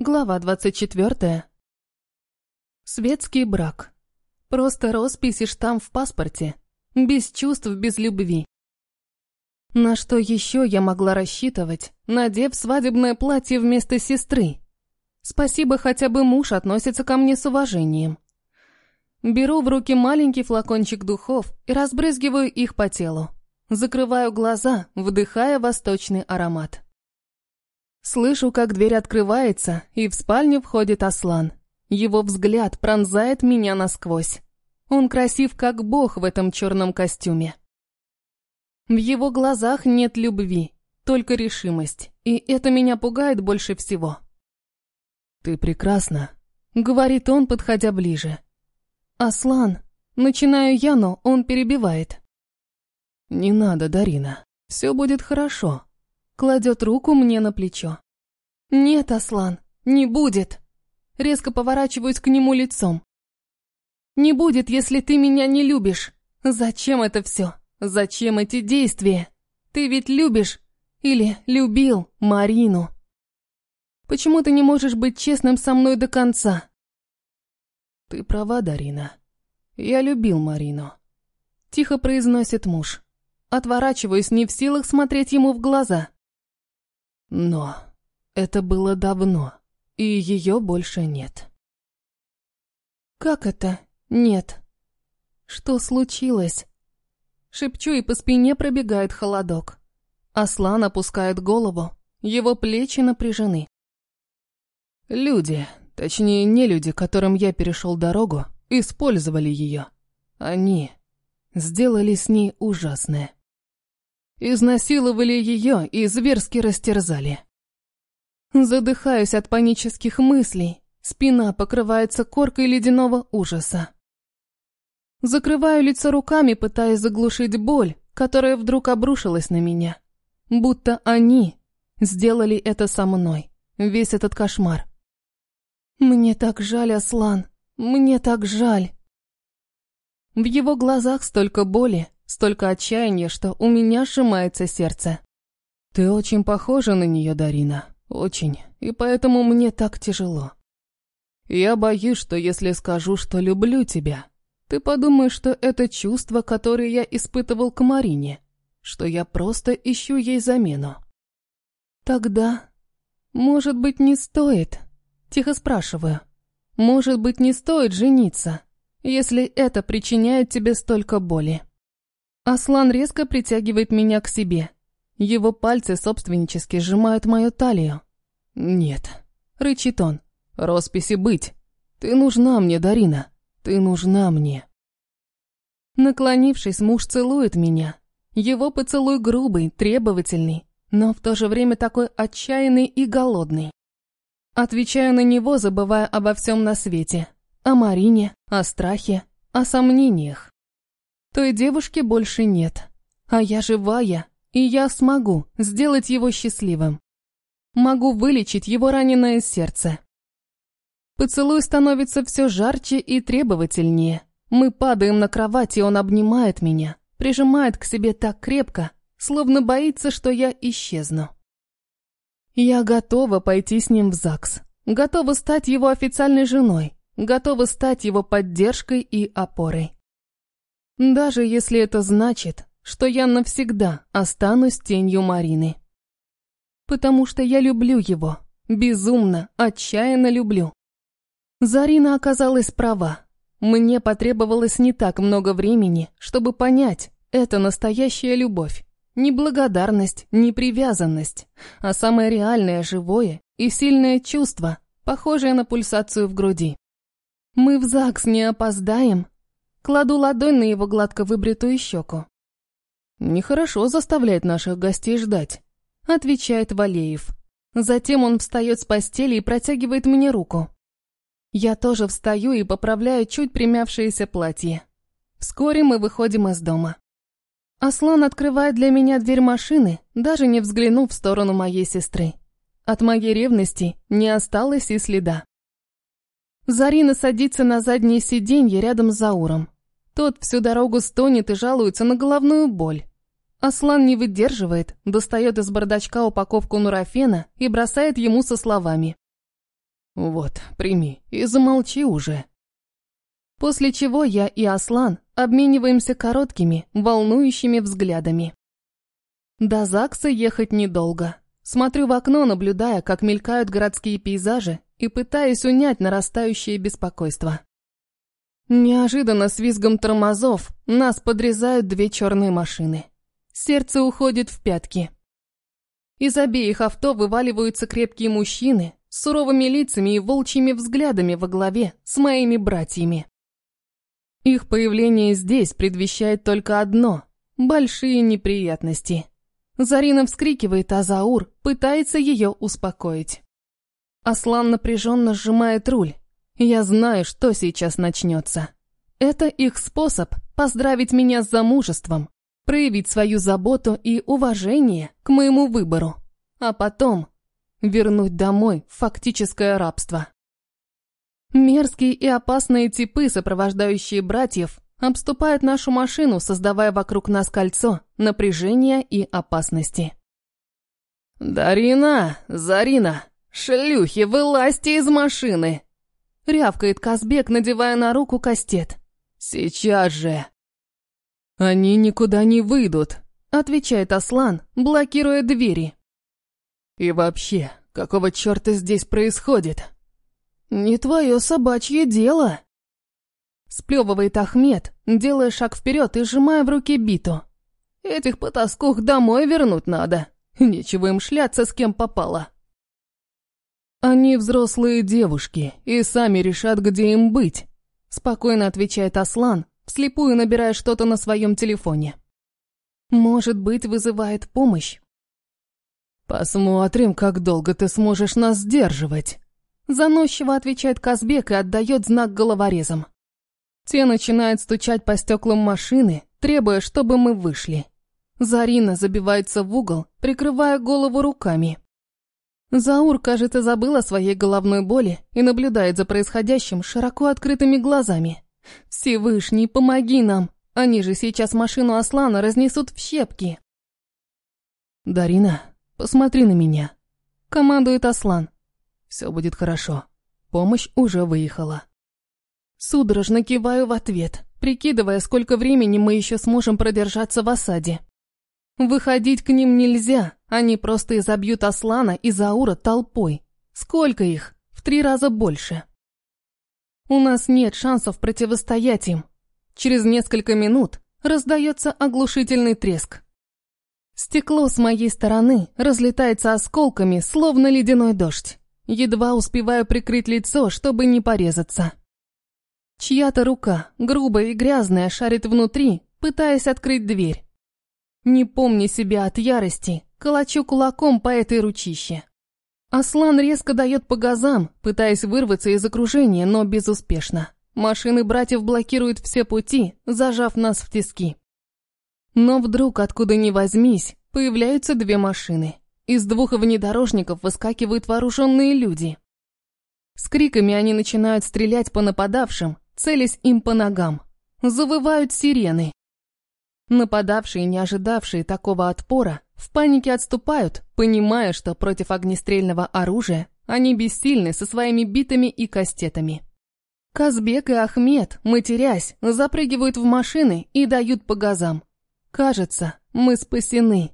Глава 24. Светский брак. Просто роспись и штамп в паспорте. Без чувств, без любви. На что еще я могла рассчитывать, надев свадебное платье вместо сестры? Спасибо, хотя бы муж относится ко мне с уважением. Беру в руки маленький флакончик духов и разбрызгиваю их по телу. Закрываю глаза, вдыхая восточный аромат. Слышу, как дверь открывается, и в спальню входит Аслан. Его взгляд пронзает меня насквозь. Он красив, как бог в этом черном костюме. В его глазах нет любви, только решимость, и это меня пугает больше всего. «Ты прекрасна», — говорит он, подходя ближе. «Аслан», начинаю я, но он перебивает. «Не надо, Дарина, все будет хорошо», Кладет руку мне на плечо. «Нет, Аслан, не будет!» Резко поворачиваюсь к нему лицом. «Не будет, если ты меня не любишь. Зачем это все? Зачем эти действия? Ты ведь любишь или любил Марину. Почему ты не можешь быть честным со мной до конца?» «Ты права, Дарина. Я любил Марину», — тихо произносит муж. Отворачиваюсь, не в силах смотреть ему в глаза. Но это было давно, и ее больше нет. «Как это? Нет. Что случилось?» Шепчу, и по спине пробегает холодок. Аслан опускает голову, его плечи напряжены. Люди, точнее не люди, которым я перешел дорогу, использовали ее. Они сделали с ней ужасное. Изнасиловали ее и зверски растерзали. Задыхаюсь от панических мыслей, спина покрывается коркой ледяного ужаса. Закрываю лицо руками, пытаясь заглушить боль, которая вдруг обрушилась на меня. Будто они сделали это со мной, весь этот кошмар. Мне так жаль, Аслан, мне так жаль. В его глазах столько боли, Столько отчаяния, что у меня сжимается сердце. Ты очень похожа на нее, Дарина. Очень. И поэтому мне так тяжело. Я боюсь, что если скажу, что люблю тебя, ты подумаешь, что это чувство, которое я испытывал к Марине, что я просто ищу ей замену. Тогда, может быть, не стоит? Тихо спрашиваю. Может быть, не стоит жениться, если это причиняет тебе столько боли? Аслан резко притягивает меня к себе. Его пальцы собственнически сжимают мою талию. «Нет», — рычит он, — «росписи быть. Ты нужна мне, Дарина, ты нужна мне». Наклонившись, муж целует меня. Его поцелуй грубый, требовательный, но в то же время такой отчаянный и голодный. Отвечаю на него, забывая обо всем на свете. О Марине, о страхе, о сомнениях. Той девушки больше нет. А я живая, и я смогу сделать его счастливым. Могу вылечить его раненое сердце. Поцелуй становится все жарче и требовательнее. Мы падаем на кровать, и он обнимает меня, прижимает к себе так крепко, словно боится, что я исчезну. Я готова пойти с ним в ЗАГС, готова стать его официальной женой, готова стать его поддержкой и опорой. Даже если это значит, что я навсегда останусь тенью Марины. Потому что я люблю его. Безумно, отчаянно люблю. Зарина оказалась права. Мне потребовалось не так много времени, чтобы понять, это настоящая любовь. Не благодарность, не привязанность, а самое реальное, живое и сильное чувство, похожее на пульсацию в груди. Мы в ЗАГС не опоздаем, Кладу ладонь на его гладко выбритую щеку. «Нехорошо заставлять наших гостей ждать», — отвечает Валеев. Затем он встает с постели и протягивает мне руку. Я тоже встаю и поправляю чуть примявшееся платье. Вскоре мы выходим из дома. Аслан открывает для меня дверь машины, даже не взглянув в сторону моей сестры. От моей ревности не осталось и следа. Зарина садится на заднее сиденье рядом с Зауром. Тот всю дорогу стонет и жалуется на головную боль. Аслан не выдерживает, достает из бардачка упаковку нурофена и бросает ему со словами. Вот, прими и замолчи уже. После чего я и Аслан обмениваемся короткими, волнующими взглядами. До ЗАГСа ехать недолго. Смотрю в окно, наблюдая, как мелькают городские пейзажи и пытаясь унять нарастающее беспокойство. Неожиданно с визгом тормозов нас подрезают две черные машины. Сердце уходит в пятки. Из обеих авто вываливаются крепкие мужчины с суровыми лицами и волчьими взглядами во главе с моими братьями. Их появление здесь предвещает только одно – большие неприятности. Зарина вскрикивает, а Заур пытается ее успокоить. Аслан напряженно сжимает руль. Я знаю, что сейчас начнется. Это их способ поздравить меня с замужеством, проявить свою заботу и уважение к моему выбору, а потом вернуть домой фактическое рабство. Мерзкие и опасные типы, сопровождающие братьев, обступают нашу машину, создавая вокруг нас кольцо напряжения и опасности. «Дарина! Зарина! Шлюхи, вылазьте из машины!» Рявкает Казбек, надевая на руку кастет. «Сейчас же!» «Они никуда не выйдут», — отвечает Аслан, блокируя двери. «И вообще, какого черта здесь происходит?» «Не твое собачье дело!» Сплевывает Ахмед, делая шаг вперед и сжимая в руке биту. «Этих потаскух домой вернуть надо. Нечего им шляться с кем попало». «Они взрослые девушки и сами решат, где им быть», спокойно отвечает Аслан, вслепую набирая что-то на своем телефоне. «Может быть, вызывает помощь?» «Посмотрим, как долго ты сможешь нас сдерживать», заносчиво отвечает Казбек и отдает знак головорезам. Те начинают стучать по стеклам машины, требуя, чтобы мы вышли. Зарина забивается в угол, прикрывая голову руками. Заур, кажется, забыл о своей головной боли и наблюдает за происходящим широко открытыми глазами. «Всевышний, помоги нам! Они же сейчас машину Аслана разнесут в щепки!» «Дарина, посмотри на меня!» — командует Аслан. «Все будет хорошо. Помощь уже выехала». Судорожно киваю в ответ, прикидывая, сколько времени мы еще сможем продержаться в осаде. Выходить к ним нельзя, они просто изобьют Аслана и Заура толпой. Сколько их? В три раза больше. У нас нет шансов противостоять им. Через несколько минут раздается оглушительный треск. Стекло с моей стороны разлетается осколками, словно ледяной дождь. Едва успеваю прикрыть лицо, чтобы не порезаться. Чья-то рука, грубая и грязная, шарит внутри, пытаясь открыть дверь. Не помня себя от ярости, калачу кулаком по этой ручище. Аслан резко дает по газам, пытаясь вырваться из окружения, но безуспешно. Машины братьев блокируют все пути, зажав нас в тиски. Но вдруг, откуда ни возьмись, появляются две машины. Из двух внедорожников выскакивают вооруженные люди. С криками они начинают стрелять по нападавшим, целясь им по ногам. Завывают сирены. Нападавшие, не ожидавшие такого отпора, в панике отступают, понимая, что против огнестрельного оружия они бессильны со своими битами и кастетами. Казбек и Ахмед, матерясь, запрыгивают в машины и дают по газам. Кажется, мы спасены.